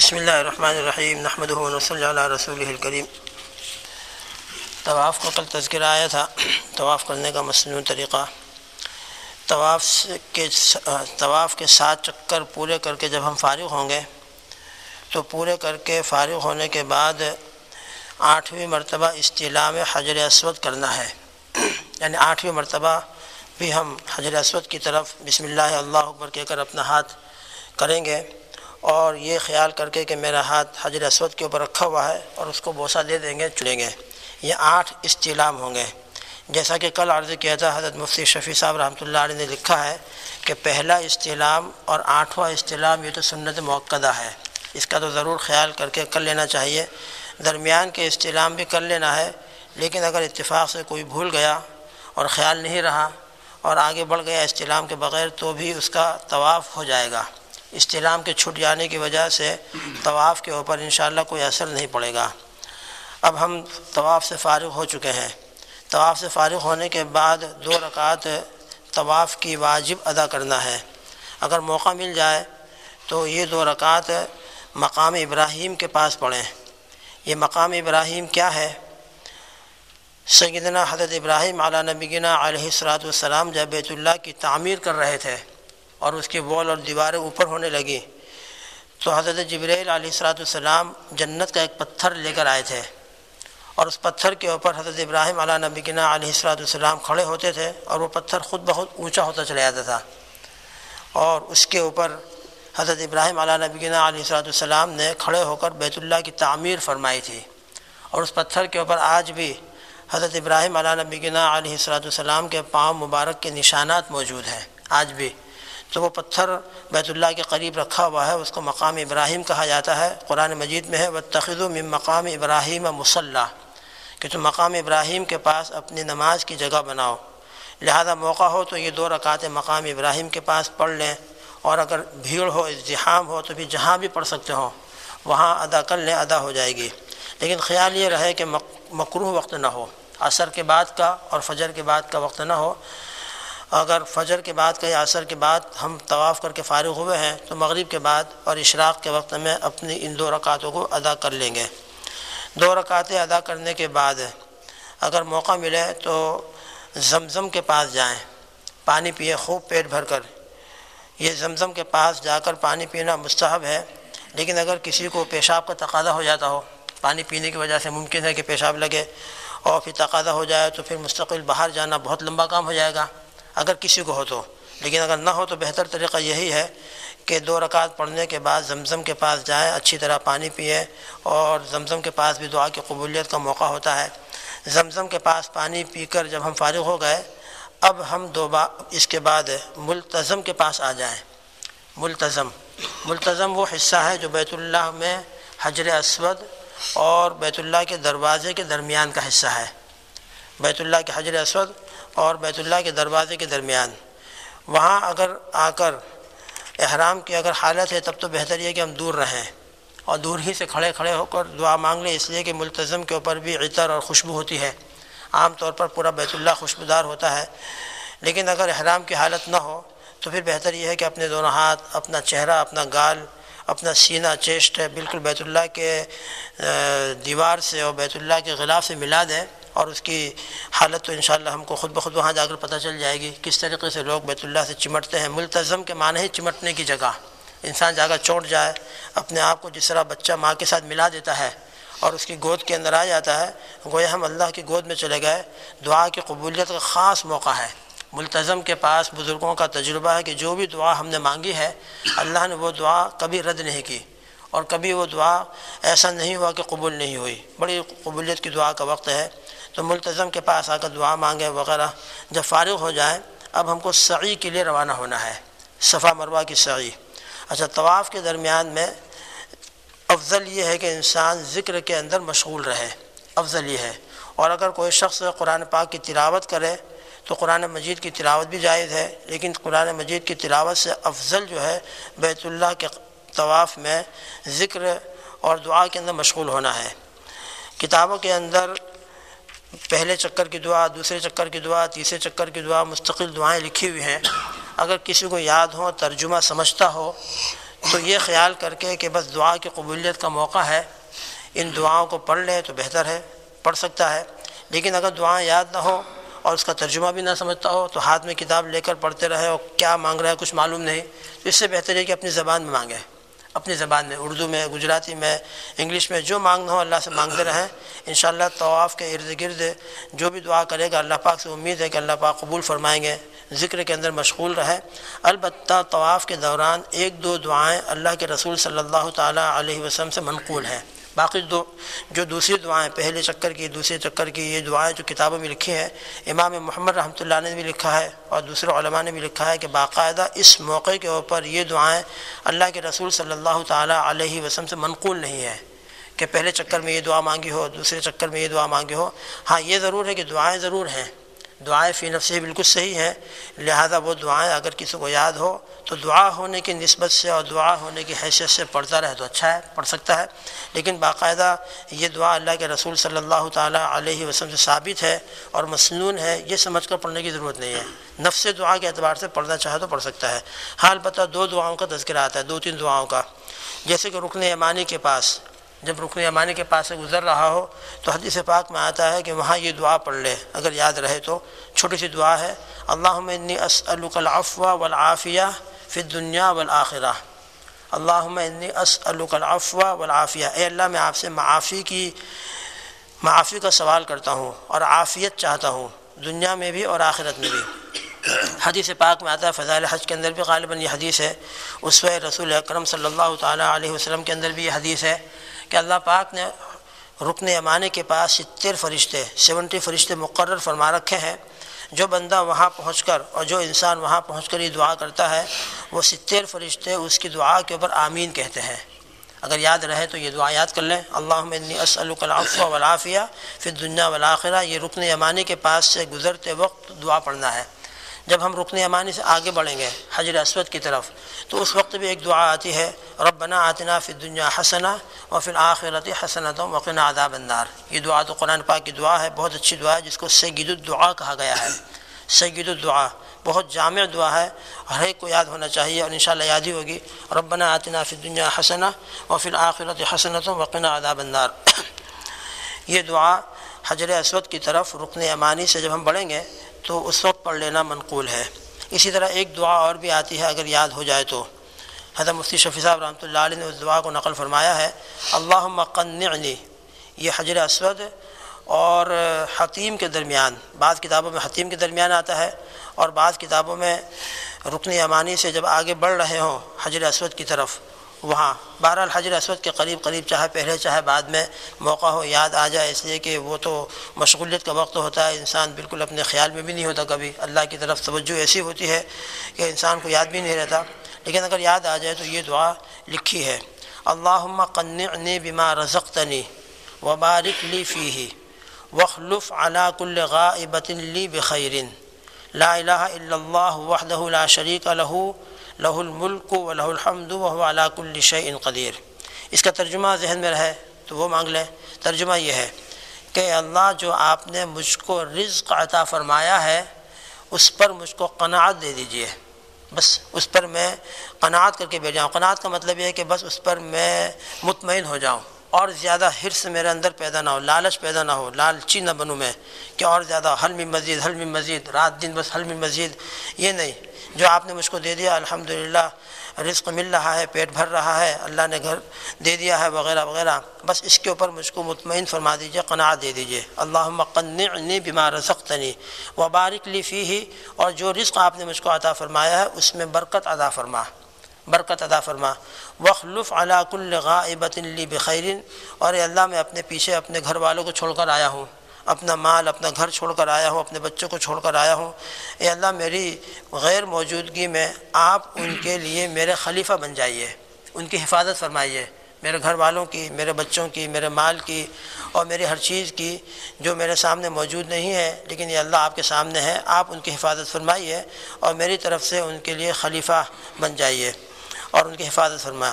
بسم اللہ الرحمن الرحیم نحمد صلی اللہ رسول الکریم۔ طواف کا کل تذکرہ آیا تھا، طواف کرنے کا مصنوع طریقہ۔ طواف کے طواف کے سات چکر پورے کر کے جب ہم فارغ ہوں گے، تو پورے کر کے فارغ ہونے کے بعد آٹھویں مرتبہ استعلام حجر اسود کرنا ہے۔ یعنی آٹھویں مرتبہ بھی ہم حجر اسود کی طرف بسم اللہ اللہ اکبر کہہ کر اپنا ہاتھ کریں گے۔ اور یہ خیال کر کے کہ میرا ہاتھ حجر اسود کے اوپر رکھا ہوا ہے اور اس کو بوسہ دے دیں گے، چلیں گے۔ یہ آٹھ استعلام ہوں گے۔ جیسا کہ کل عرض کیا تھا، حضرت مفتی شفیع صاحب رحمۃ اللہ علیہ نے لکھا ہے کہ پہلا استعلام اور آٹھواں استعلام یہ تو سنت موقعہ ہے۔ اس کا تو ضرور خیال کر کے کر لینا چاہیے۔ درمیان کے استعلام بھی کر لینا ہے، لیکن اگر اتفاق سے کوئی بھول گیا اور خیال نہیں رہا اور آگے بڑھ گیا استعلام کے بغیر تو بھی اس کا طواف ہو جائے گا۔ استعلام کے چھٹ جانے کی وجہ سے طواف کے اوپر انشاءاللہ کوئی اثر نہیں پڑے گا۔ اب ہم طواف سے فارغ ہو چکے ہیں۔ طواف سے فارغ ہونے کے بعد دو رکعت طواف کی واجب ادا کرنا ہے۔ اگر موقع مل جائے تو یہ دو رکعت مقام ابراہیم کے پاس پڑھیں۔ یہ مقام ابراہیم کیا ہے؟ سیدنا حضرت ابراہیم علیہ نبینا علیہ السلاۃ والسلام جب بیت اللہ کی تعمیر کر رہے تھے۔ اور اس کی وال اور دیواریں اوپر ہونے لگی تو حضرت جبریل علیہ السلاۃ والسلام جنت کا ایک پتھر لے کر آئے تھے۔ اور اس پتھر کے اوپر حضرت ابراہیم علیہ نبینا علیہ السلاۃ والسلام کھڑے ہوتے تھے اور وہ پتھر خود بہت اونچا ہوتا چلا جاتا تھا۔ اور اس کے اوپر حضرت ابراہیم علیہ نبینا علیہ السلاۃ والسلام نے کھڑے ہو کر بیت اللہ کی تعمیر فرمائی تھی۔ اور اس پتھر کے اوپر آج بھی حضرت ابراہیم علیہ نبینا علیہ السلاۃ والسلام کے پاؤں مبارک کے نشانات موجود ہیں۔ آج بھی تو وہ پتھر بیت اللہ کے قریب رکھا ہوا ہے، اس کو مقام ابراہیم کہا جاتا ہے۔ قرآن مجید میں ہے وہ تخذ من مقام ابراہیم مسلح کہ تم مقام ابراہیم کے پاس اپنی نماز کی جگہ بناؤ۔ لہذا موقع ہو تو یہ دو رکعت مقام ابراہیم کے پاس پڑھ لیں۔ اور اگر بھیڑ ہو، ازدحام ہو، تو بھی جہاں بھی پڑھ سکتے ہوں وہاں ادا کر لیں، ادا ہو جائے گی۔ لیکن خیال یہ رہے کہ مکروح وقت نہ ہو۔ عصر کے بعد کا اور فجر کے بعد کا وقت نہ ہو۔ اگر فجر کے بعد کا یا عصر کے بعد ہم طواف کر کے فارغ ہوئے ہیں، تو مغرب کے بعد اور اشراق کے وقت میں اپنی ان دو رکعتوں کو ادا کر لیں گے۔ دو رکعتیں ادا کرنے کے بعد اگر موقع ملے تو زمزم کے پاس جائیں، پانی پیے، خوب پیٹ بھر کر۔ یہ زمزم کے پاس جا کر پانی پینا مستحب ہے، لیکن اگر کسی کو پیشاب کا تقاضا ہو جاتا ہو، پانی پینے کی وجہ سے ممکن ہے کہ پیشاب لگے اور پھر تقاضا ہو جائے تو پھر مستقل باہر جانا بہت لمبا کام ہو جائے گا۔ اگر کسی کو ہو تو۔ لیکن اگر نہ ہو تو بہتر طریقہ یہی ہے کہ دو رکعت پڑھنے کے بعد زمزم کے پاس جائیں، اچھی طرح پانی پیے اور زمزم کے پاس بھی دعا کی قبولیت کا موقع ہوتا ہے۔ زمزم کے پاس پانی پی کر جب ہم فارغ ہو گئے، اب ہم دو با، اس کے بعد ملتظم کے پاس آ جائیں۔ ملتظم ملتظم وہ حصہ ہے جو بیت اللہ میں حجر اسود اور بیت اللہ کے دروازے کے درمیان کا حصہ ہے۔ بیت اللہ کے حجر اسود اور بیت اللہ کے دروازے کے درمیان۔ وہاں اگر آ کر احرام کی اگر حالت ہے، تب تو بہتر یہ کہ ہم دور رہیں۔ اور دور ہی سے کھڑے کھڑے ہو کر دعا مانگ لیں، اس لیے کہ ملتظم کے اوپر بھی عطر اور خوشبو ہوتی ہے۔ عام طور پر پورا بیت اللہ خوشبودار ہوتا ہے۔ لیکن اگر احرام کی حالت نہ ہو، تو پھر بہتر یہ ہے کہ اپنے دونوں ہاتھ، اپنا چہرہ، اپنا گال، اپنا سینہ، چیسٹ ہے بالکل بیت اللہ کے دیوار سے اور بیت اللہ کے غلاف سے ملا دیں۔ اور اس کی حالت تو انشاءاللہ ہم کو خود بخود وہاں جا کر پتہ چل جائے گی کس طریقے سے لوگ بیت اللہ سے چمٹتے ہیں ملتظم کے معنی ہی چمٹنے کی جگہ۔ انسان جا کر چوٹ جائے، اپنے آپ کو جس طرح بچہ ماں کے ساتھ ملا دیتا ہے اور اس کی گود کے اندر آ جاتا ہے، گویا ہم اللہ کی گود میں چلے گئے۔ دعا کی قبولیت کا خاص موقع ہے۔ ملتظم کے پاس بزرگوں کا تجربہ ہے کہ جو بھی دعا ہم نے مانگی ہے، اللہ نے وہ دعا کبھی رد نہیں کی۔ اور کبھی وہ دعا ایسا نہیں ہوا کہ قبول نہیں ہوئی۔ بڑی قبولیت کی دعا کا وقت ہے۔ تو ملتظم کے پاس آ کر دعا مانگے وغیرہ۔ جب فارغ ہو جائیں اب ہم کو سعی کے لیے روانہ ہونا ہے، صفا مروہ کی سعی۔ اچھا طواف کے درمیان میں افضل یہ ہے کہ انسان ذکر کے اندر مشغول رہے، افضل یہ ہے۔ اور اگر کوئی شخص قرآن پاک کی تلاوت کرے، تو قرآن مجید کی تلاوت بھی جائز ہے، لیکن قرآن مجید کی تلاوت سے افضل جو ہے، بیت اللہ کے طواف میں ذکر اور دعا کے اندر مشغول ہونا ہے۔ کتابوں کے اندر پہلے چکر کی دعا، دوسرے چکر کی دعا، تیسرے چکر کی دعا، مستقل دعائیں لکھی ہوئی ہیں۔ اگر کسی کو یاد ہو، ترجمہ سمجھتا ہو، تو یہ خیال کر کے کہ بس دعا کی قبولیت کا موقع ہے۔ ان دعاؤں کو پڑھ لے تو بہتر ہے، پڑھ سکتا ہے۔ لیکن اگر دعائیں یاد نہ ہو اور اس کا ترجمہ بھی نہ سمجھتا ہو، تو ہاتھ میں کتاب لے کر پڑھتے رہے اور کیا مانگ رہا ہے کچھ معلوم نہیں۔ تو اس سے بہتر ہے کہ اپنی زبان میں مانگے اپنی زبان میں، اردو میں، گجراتی میں، انگلش میں، جو مانگنا ہو اللہ سے مانگتے رہیں۔ انشاءاللہ طواف کے ارد گرد جو بھی دعا کرے گا، اللہ پاک سے امید ہے کہ اللہ پاک قبول فرمائیں گے، ذکر کے اندر مشغول رہے۔ البتہ طواف کے دوران ایک دو دعائیں اللہ کے رسول صلی اللہ تعالیٰ علیہ وسلم سے منقول ہیں۔ باقی دو جو دوسری دعائیں، پہلے چکر کی، دوسرے چکر کی، یہ دعائیں جو کتابوں میں لکھی ہیں، امام محمد رحمۃ اللہ نے بھی لکھا ہے اور دوسرے علماء نے بھی لکھا ہے کہ باقاعدہ اس موقع کے اوپر یہ دعائیں اللہ کے رسول صلی اللہ تعالیٰ علیہ وسلم سے منقول نہیں ہے کہ پہلے چکر میں یہ دعا مانگی ہو، دوسرے چکر میں یہ دعا مانگی ہو۔ ہاں یہ ضرور ہے کہ دعائیں ضرور ہیں۔ دعائیں فی نفس بالکل صحیح ہیں، لہذا وہ دعائیں اگر کسی کو یاد ہو تو دعا ہونے کی نسبت سے اور دعا ہونے کی حیثیت سے پڑھتا رہے تو اچھا ہے، پڑھ سکتا ہے۔ لیکن باقاعدہ یہ دعا اللہ کے رسول صلی اللہ تعالیٰ علیہ وسلم سے ثابت ہے اور مصنون ہے، یہ سمجھ کر پڑھنے کی ضرورت نہیں ہے۔ نفس دعا کے اعتبار سے پڑھنا چاہے تو پڑھ سکتا ہے۔ حال پتہ دو دعاؤں کا تذکرہ آتا ہے، دو تین دعاؤں کا۔ جیسے کہ رکن امانی کے پاس جب رکن امانی کے پاس سے گزر رہا ہو تو حدیث پاک میں آتا ہے کہ وہاں یہ دعا پڑھ لے، اگر یاد رہے تو۔ چھوٹی سی دعا ہے اللہ انی اسألک العفو والعافیہ فی الدنیا والآخرہ۔ اللہم انی اسألک العفو والعافیہ۔ اے اللہ، میں آپ سے معافی کی، معافی کا سوال کرتا ہوں اور عافیت چاہتا ہوں، دنیا میں بھی اور آخرت میں بھی۔ حدیث پاک میں آتا ہے، فضائل حج کے اندر بھی غالباً یہ حدیث ہے۔ اس رسول اکرم صلی اللہ تعالیٰ علیہ وسلم کے اندر بھی یہ حدیث ہے۔ کہ اللہ پاک نے رکن امانے کے پاس ستر فرشتے، سیونٹی فرشتے مقرر فرما رکھے ہیں۔ جو بندہ وہاں پہنچ کر اور جو انسان وہاں پہنچ کر یہ دعا کرتا ہے، وہ ستر فرشتے اس کی دعا کے اوپر آمین کہتے ہیں۔ اگر یاد رہے تو یہ دعا یاد کر لیں۔ اللہ اسلک العفو والعافیہ پھر دنیا والآخرہ۔ یہ رکن امانی کے پاس سے گزرتے وقت دعا پڑھنا ہے۔ جب ہم رکن امانی سے آگے بڑھیں گے، حجر اسود کی طرف، تو اس وقت بھی ایک دعا آتی ہے، ربنا آتنا فی دنیا حسنا و پھر آخرت حسنت وقنا عذاب النار۔ یہ دعا تو قرآن پاک کی دعا ہے، بہت اچھی دعا ہے، جس کو سید الدعا کہا گیا ہے۔ سید الدعا بہت جامع دعا ہے، ہر ایک کو یاد ہونا چاہیے اور انشاءاللہ یاد ہی ہوگی۔ ربنا آتنا فی دنیا حسنا و پھر آخرت حسنت وقنا عذاب النار۔ یہ دعا حجر اسود کی طرف رکن امانی سے جب ہم بڑھیں گے تو اس وقت پڑھ لینا منقول ہے۔ اسی طرح ایک دعا اور بھی آتی ہے اگر یاد ہو جائے تو۔ حضرت مفتی شفیع صاحب رحمۃ اللہ علیہ نے اس دعا کو نقل فرمایا ہے اللہ مقنعنی یہ حجر اسود اور حتیم کے درمیان۔ بعض کتابوں میں حتیم کے درمیان آتا ہے اور بعض کتابوں میں رکن امانی سے جب آگے بڑھ رہے ہوں حجر اسود کی طرف۔ وہاں۔ بہرحال حجر اسود کے قریب قریب چاہے پہلے چاہے بعد میں موقع ہو، یاد آ جائے۔ اس لیے کہ وہ تو مشغولیت کا وقت ہوتا ہے۔ انسان بالکل اپنے خیال میں بھی نہیں ہوتا کبھی۔ اللہ کی طرف توجہ ایسی ہوتی ہے کہ انسان کو یاد بھی نہیں رہتا۔ لیکن اگر یاد آ جائے تو یہ دعا لکھی ہے۔ اللہم قنعنی بما رزقتنی وبارک لی فیہ وخلف علی کل غائبت لی بخیر لا الہ الا اللہ وحدہ لا شریک لہو لہ الملک و لہ الحمد و علاق الشع قدیر۔ اس کا ترجمہ ذہن میں رہے تو وہ مانگ لیں۔ ترجمہ یہ ہے کہ اللہ جو آپ نے مجھ کو رزق عطا فرمایا ہے، اس پر مجھ کو قناعت دے دیجیے۔ بس اس پر میں قناعت کر کے بیٹھ جاؤں۔ قناعت کا مطلب یہ ہے کہ بس اس پر میں مطمئن ہو جاؤں۔ اور زیادہ حرص میرے اندر پیدا نہ ہو، لالچ پیدا نہ ہو، لالچی نہ بنوں میں کہ اور زیادہ حلمی مزید حلمی مزید، رات دن بس حلمی مزید۔ یہ نہیں۔ جو آپ نے مجھ کو دے دیا، الحمدللہ، رزق مل رہا ہے، پیٹ بھر رہا ہے، اللہ نے گھر دے دیا ہے، وغیرہ وغیرہ۔ بس اس کے اوپر مجھ کو مطمئن فرما دیجیے قناعت دے دیجیے اللہ مقنعنی بما رزقتنی و بارک لی فی ہی اور جو رزق آپ نے مجھ کو عطا فرمایا ہے، اس میں برکت ادا فرما۔ برکت ادا فرما۔ وخلف علا کل غائبت لی بخیرن۔ اور اللہ، میں اپنے پیچھے اپنے گھر والوں کو چھوڑ کر آیا ہوں۔ اپنا مال، اپنا گھر چھوڑ کر آیا ہوں، اپنے بچوں کو چھوڑ کر آیا ہوں۔ اے اللہ، میری غیر موجودگی میں آپ ان کے لیے میرے خلیفہ بن جائیے، ان کی حفاظت فرمائیے۔ میرے گھر والوں کی، میرے بچوں کی، میرے مال کی اور میری ہر چیز کی جو میرے سامنے موجود نہیں ہے، لیکن یہ اللہ آپ کے سامنے ہے، آپ ان کی حفاظت فرمائیے اور میری طرف سے ان کے لیے خلیفہ بن جائیے اور ان کی حفاظت فرما۔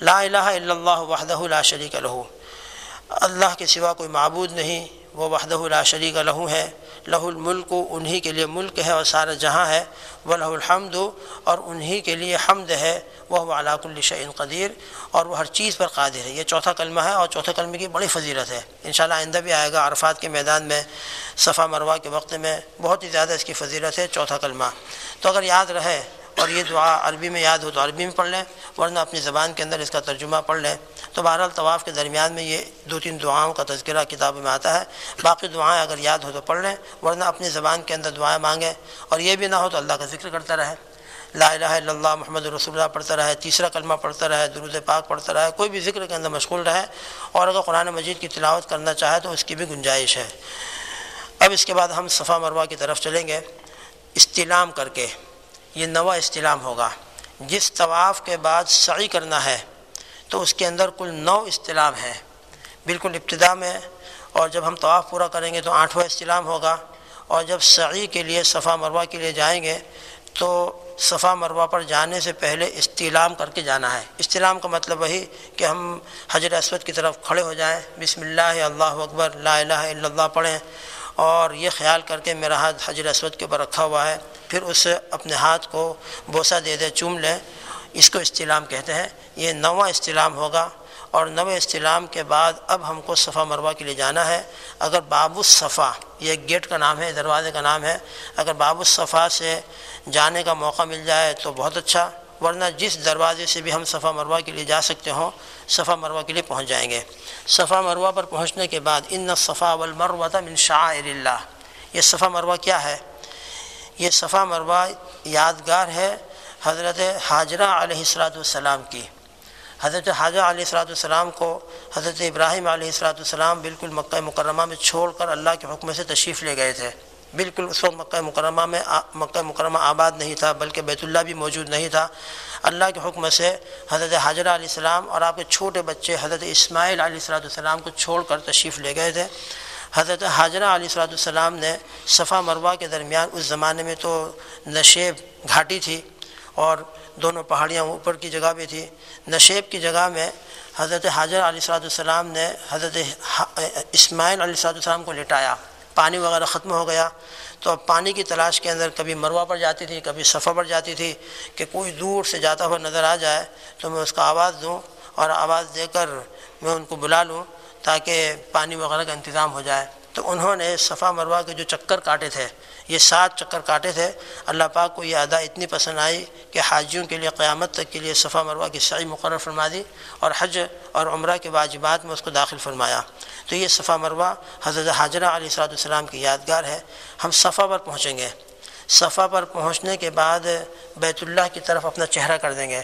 لا الہ الا اللہ وحدہ لا شریک لہو اللہ کے سوا کوئی معبود نہیں۔ وہ وحدہ لا شریک لہو ہے لہ الملک انہی کے لیے ملک ہے اور سارا جہاں ہے وہ لہ الحمد اور انہی کے لیے حمد ہے وہ علاق الشعین قدیر اور وہ ہر چیز پر قادر ہے۔ یہ چوتھا کلمہ ہے اور چوتھے کلمے کی بڑی فضیلت ہے۔ انشاءاللہ آئندہ بھی آئے گا عرفات کے میدان میں، صفا مروہ کے وقت میں، بہت ہی زیادہ اس کی فضیلت ہے، چوتھا کلمہ۔ تو اگر یاد رہے اور یہ دعا عربی میں یاد ہو تو عربی میں پڑھ لیں، ورنہ اپنی زبان کے اندر اس کا ترجمہ پڑھ لیں۔ تو بہرحال طواف کے درمیان میں یہ دو تین دعاؤں کا تذکرہ کتاب میں آتا ہے۔ باقی دعائیں اگر یاد ہو تو پڑھ لیں، ورنہ اپنی زبان کے اندر دعائیں مانگیں۔ اور یہ بھی نہ ہو تو اللہ کا ذکر کرتا رہے۔ لا الہ الا اللہ، محمد رسول اللہ پڑھتا رہے، تیسرا کلمہ پڑھتا رہے، درود پاک پڑھتا رہے، کوئی بھی ذکر کے اندر مشغول رہے۔ اور اگر قرآن مجید کی تلاوت کرنا چاہے تو اس کی بھی گنجائش ہے۔ اب اس کے بعد ہم صفا مروہ کی طرف چلیں گے۔ استلام کر کے۔ یہ نوا استلام ہوگا۔ جس طواف کے بعد سعی کرنا ہے، تو اس کے اندر کل نو استلام ہے بالکل ابتدا میں، اور جب ہم طواف پورا کریں گے تو آٹھواں استلام ہوگا۔ اور جب سعی کے لیے صفا مروہ کے لیے جائیں گے، تو صفا مروہ پر جانے سے پہلے استلام کر کے جانا ہے۔ استلام کا مطلب وہی کہ ہم حجر اسود کی طرف کھڑے ہو جائیں، بسم اللہ اللہ اکبر، لا الہ الا اللہ پڑھیں۔ اور یہ خیال کر کے میرا ہاتھ حجر اسود کے اوپر رکھا ہوا ہے، پھر اس اپنے ہاتھ کو بوسہ دے دے، چوم لیں اس کو استلام کہتے ہیں۔ یہ نواں استلام ہوگا اور نویں استلام کے بعد اب ہم کو صفا مروہ کے لیے جانا ہے۔ اگر باب الصفا، یہ گیٹ کا نام ہے، دروازے کا نام ہے، اگر باب الصفا سے جانے کا موقع مل جائے تو بہت اچھا ورنہ جس دروازے سے بھی ہم صفا مروہ کے لیے جا سکتے ہوں صفا مروہ کے لیے پہنچ جائیں گے۔ صفا مروہ پر پہنچنے کے بعد ان صفا والمروہ من شعائر اللہ۔ یہ صفا مروہ کیا ہے؟ یہ صفا مروہ یادگار ہے حضرت حاجرہ علیہ السلاۃ والسلام کی۔ حضرت حاجہ علیہ السلاۃ والسلام کو حضرت ابراہیم علیہ السلاۃ والسلام بالکل مکہ مکرمہ میں چھوڑ کر اللہ کے حکم سے تشریف لے گئے تھے۔ بالکل اس وقت مکہ مکرمہ میں مکہ مکرمہ آباد نہیں تھا، بلکہ بیت اللہ بھی موجود نہیں تھا۔ اللہ کے حکم سے حضرت حاجرہ علیہ السلام اور آپ کے چھوٹے بچے حضرت اسماعیل علیہ السلاۃ والسلام کو چھوڑ کر تشریف لے گئے تھے۔ حضرت حاجرہ علیہ السلاۃ والسلام نے صفا مروہ کے درمیان اس زمانے میں تو نشیب گھاٹی تھی اور دونوں پہاڑیاں اوپر کی جگہ بھی تھی۔ نشیب کی جگہ میں حضرت حاجر علیہ السلاۃ والسلام نے حضرت اسماعیل علیہ السلاۃ والسلام کو لٹایا۔ پانی وغیرہ ختم ہو گیا تو اب پانی کی تلاش کے اندر کبھی مروہ پر جاتی تھی، کبھی صفحہ پر جاتی تھی کہ کوئی دور سے جاتا ہوا نظر آ جائے تو میں اس کا آواز دوں اور آواز دے کر میں ان کو بلا لوں تاکہ پانی وغیرہ کا انتظام ہو جائے۔ تو انہوں نے صفا مروہ کے جو چکر کاٹے تھے، یہ سات چکر کاٹے تھے۔ اللہ پاک کو یہ ادا اتنی پسند آئی کہ حاجیوں کے لیے، قیامت تک کے لیے صفا مروہ کی سعی مقرر فرما دی اور حج اور عمرہ کے واجبات میں اس کو داخل فرمایا۔ تو یہ صفا مروہ حضرت حاجرہ علیہ السلاۃ السلام کی یادگار ہے۔ ہم صفا پر پہنچیں گے۔ صفا پر پہنچنے کے بعد بیت اللہ کی طرف اپنا چہرہ کر دیں گے۔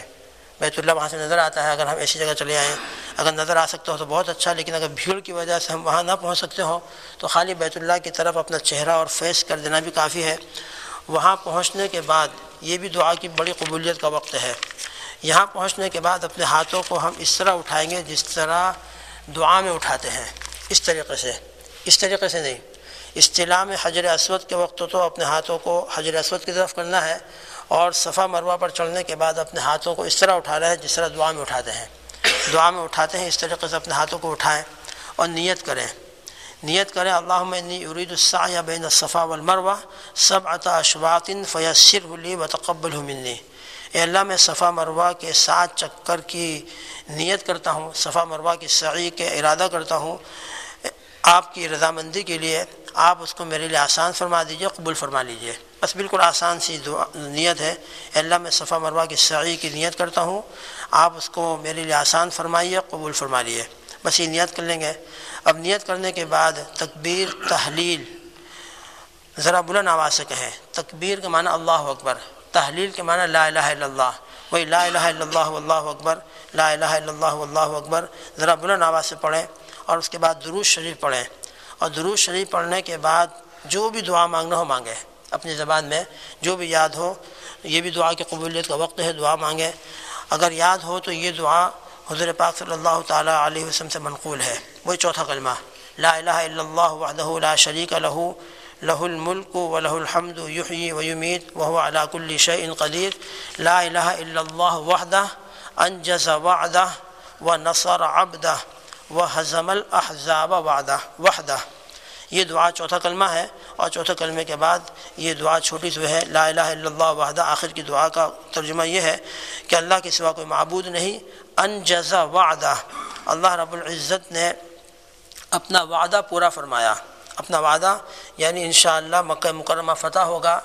بیت اللہ وہاں سے نظر آتا ہے، اگر ہم ایسی جگہ چلے آئیں اگر نظر آ سکتے ہو تو بہت اچھا لیکن اگر بھیڑ کی وجہ سے ہم وہاں نہ پہنچ سکتے ہوں، تو خالی بیت اللہ کی طرف اپنا چہرہ اور فیس کر دینا بھی کافی ہے۔ وہاں پہنچنے کے بعد یہ بھی دعا کی بڑی قبولیت کا وقت ہے۔ یہاں پہنچنے کے بعد اپنے ہاتھوں کو ہم اس طرح اٹھائیں گے جس طرح دعا میں اٹھاتے ہیں۔ اس طریقے سے، اس طریقے سے نہیں۔ اصطلاح میں حجر اسود کے وقت تو اپنے ہاتھوں کو حجر اسود کی طرف کرنا ہے اور صفا مروہ پر چڑھنے کے بعد اپنے ہاتھوں کو اس طرح اٹھا رہے ہیں جس طرح دعا میں اٹھاتے ہیں۔ دعا میں اٹھاتے ہیں، اس طریقے سے اپنے ہاتھوں کو اٹھائیں اور نیت کریں۔ نیت کریں اللہ انی ارید السعی بین الصفا والمروہ سب عطا اشواطن فیسر لی و تقبل منی۔ اے اللہ، میں صفا مروہ کے سات چکر کی نیت کرتا ہوں، صفا مروہ کی سعی کے ارادہ کرتا ہوں آپ کی رضامندی کے لیے۔ آپ اس کو میرے لیے آسان فرما دیجیے، قبول فرما لیجیے۔ بس بالکل آسان سی دعا نیت ہے۔ اللہ میں صفا مروہ کی سعی کی نیت کرتا ہوں۔ آپ اس کو میرے لیے آسان فرمائیے، قبول فرما لیے بس یہ نیت کر لیں گے۔ اب نیت کرنے کے بعد تکبیر، تحلیل۔ ذرا بلند آواز سے کہیں۔ تکبیر کے معنی اللہ اکبر۔ تحلیل کے معنی لا الہ الا اللہ۔ وہی لا الہ الا اللہ واللہ اکبر۔ لا الہ الا اللہ واللہ اکبر۔ ذرا بلند آواز سے پڑھیں۔ اور اس کے بعد دروش شریف پڑھیں۔ اور دروش شریف پڑھنے کے بعد جو بھی دعا مانگنا ہو مانگے اپنی زبان میں، جو بھی یاد ہو، یہ بھی دعا کی قبولیت کا وقت ہے، دعا مانگے اگر یاد ہو تو یہ دعا حضور پاک صلی اللہ تعالیٰ علیہ وسلم سے منقول ہے۔ وہی چوتھا کلمہ، لا الہ الا اللہ وحدہ لا شریک لہو لہ الملک و لہ الحمد یحیی و یمیت وهو على كل شيء قدیر۔ لا الہ الا اللہ وحدہ، انجز وعدہ و نصر عبدہ و حضم الاحزاب وعدہ، وحدہ۔ یہ دعا چوتھا کلمہ ہے اور چوتھے کلمے کے بعد یہ دعا چھوٹی جو ہے، لا الہ الا اللہ وحدہ، آخر کی دعا کا ترجمہ یہ ہے کہ اللہ کے سوا کوئی معبود نہیں۔ انجزا وعدہ۔ اللہ رب العزت نے اپنا وعدہ پورا فرمایا۔ اپنا وعدہ یعنی انشاءاللہ مکہ مکرمہ فتح ہوگا۔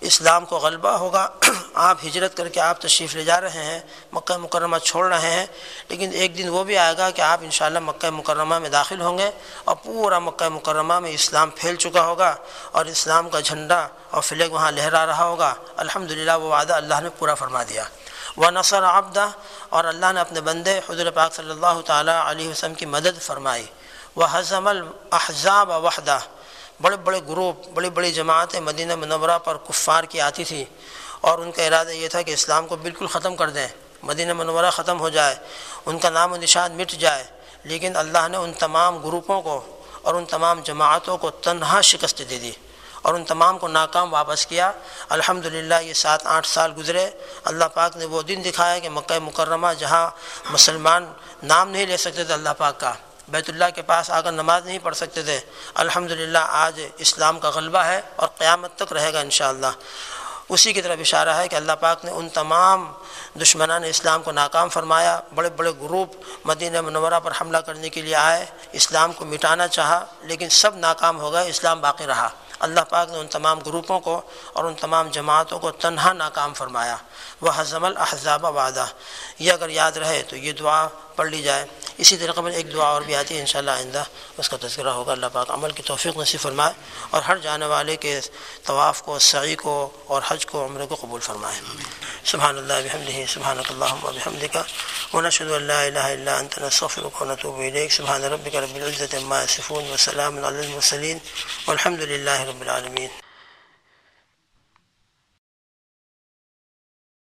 اسلام کو غلبہ ہوگا۔ آپ ہجرت کر کے آپ تشریف لے جا رہے ہیں، مکہ مکرمہ چھوڑ رہے ہیں۔ لیکن ایک دن وہ بھی آئے گا کہ آپ انشاءاللہ مکہ مکرمہ میں داخل ہوں گے اور پورا مکہ مکرمہ میں اسلام پھیل چکا ہوگا اور اسلام کا جھنڈا اور فلیگ وہاں لہرا رہا ہوگا۔ الحمدللہ وہ وعدہ اللہ نے پورا فرما دیا۔ وہ نثر آبدہ اور اللہ نے اپنے بندے حضور پاک صلی اللہ تعالیٰ علیہ وسلم کی مدد فرمائی۔ وہ حضم الحضاب وحدہ بڑے بڑے گروپ بڑی بڑی جماعتیں مدینہ منورہ پر کفار کی آتی تھی اور ان کا ارادہ یہ تھا کہ اسلام کو بالکل ختم کر دیں، مدینہ منورہ ختم ہو جائے، ان کا نام و نشان مٹ جائے۔ لیکن اللہ نے ان تمام گروپوں کو اور ان تمام جماعتوں کو تنہا شکست دے دی اور ان تمام کو ناکام واپس کیا۔ الحمدللہ یہ سات آٹھ سال گزرے۔ اللہ پاک نے وہ دن دکھایا کہ مکہ مکرمہ جہاں مسلمان نام نہیں لے سکتے تھے اللہ پاک کا۔ بیت اللہ کے پاس آ کر نماز نہیں پڑھ سکتے تھے۔ الحمدللہ، آج اسلام کا غلبہ ہے اور قیامت تک رہے گا انشاءاللہ۔ اسی کی طرف اشارہ ہے کہ اللہ پاک نے ان تمام دشمنان اسلام کو ناکام فرمایا، بڑے بڑے گروپ مدینہ منورہ پر حملہ کرنے کے لیے آئے، اسلام کو مٹانا چاہا، لیکن سب ناکام ہو گئے، اسلام باقی رہا۔ اللہ پاک نے ان تمام گروپوں کو اور ان تمام جماعتوں کو تنہا ناکام فرمایا۔ وہ حضم الحضاب وعدہ۔ یہ اگر یاد رہے تو یہ دعا پڑھ لی جائے۔ اسی طریقے میں ایک دعا اور بھی آتی ہے انشاءاللہ آئندہ۔ اس کا تذکرہ ہوگا۔ اللہ پاک عمل کی توفیق نصیب فرمائے اور ہر جانے والے کے طواف کو، سعی کو اور حج کو، عمرے کو قبول فرمائے۔ سبحان اللہ بحمدہ سبحانک اللہم و بحمدک۔ ونشهد ان لا الہ الا انت، نستغفرک و نتوب الیک۔ سبحان ربک رب العزت عما یصفون وسلام علی المرسلین۔ والحمد للہ رب العالمین۔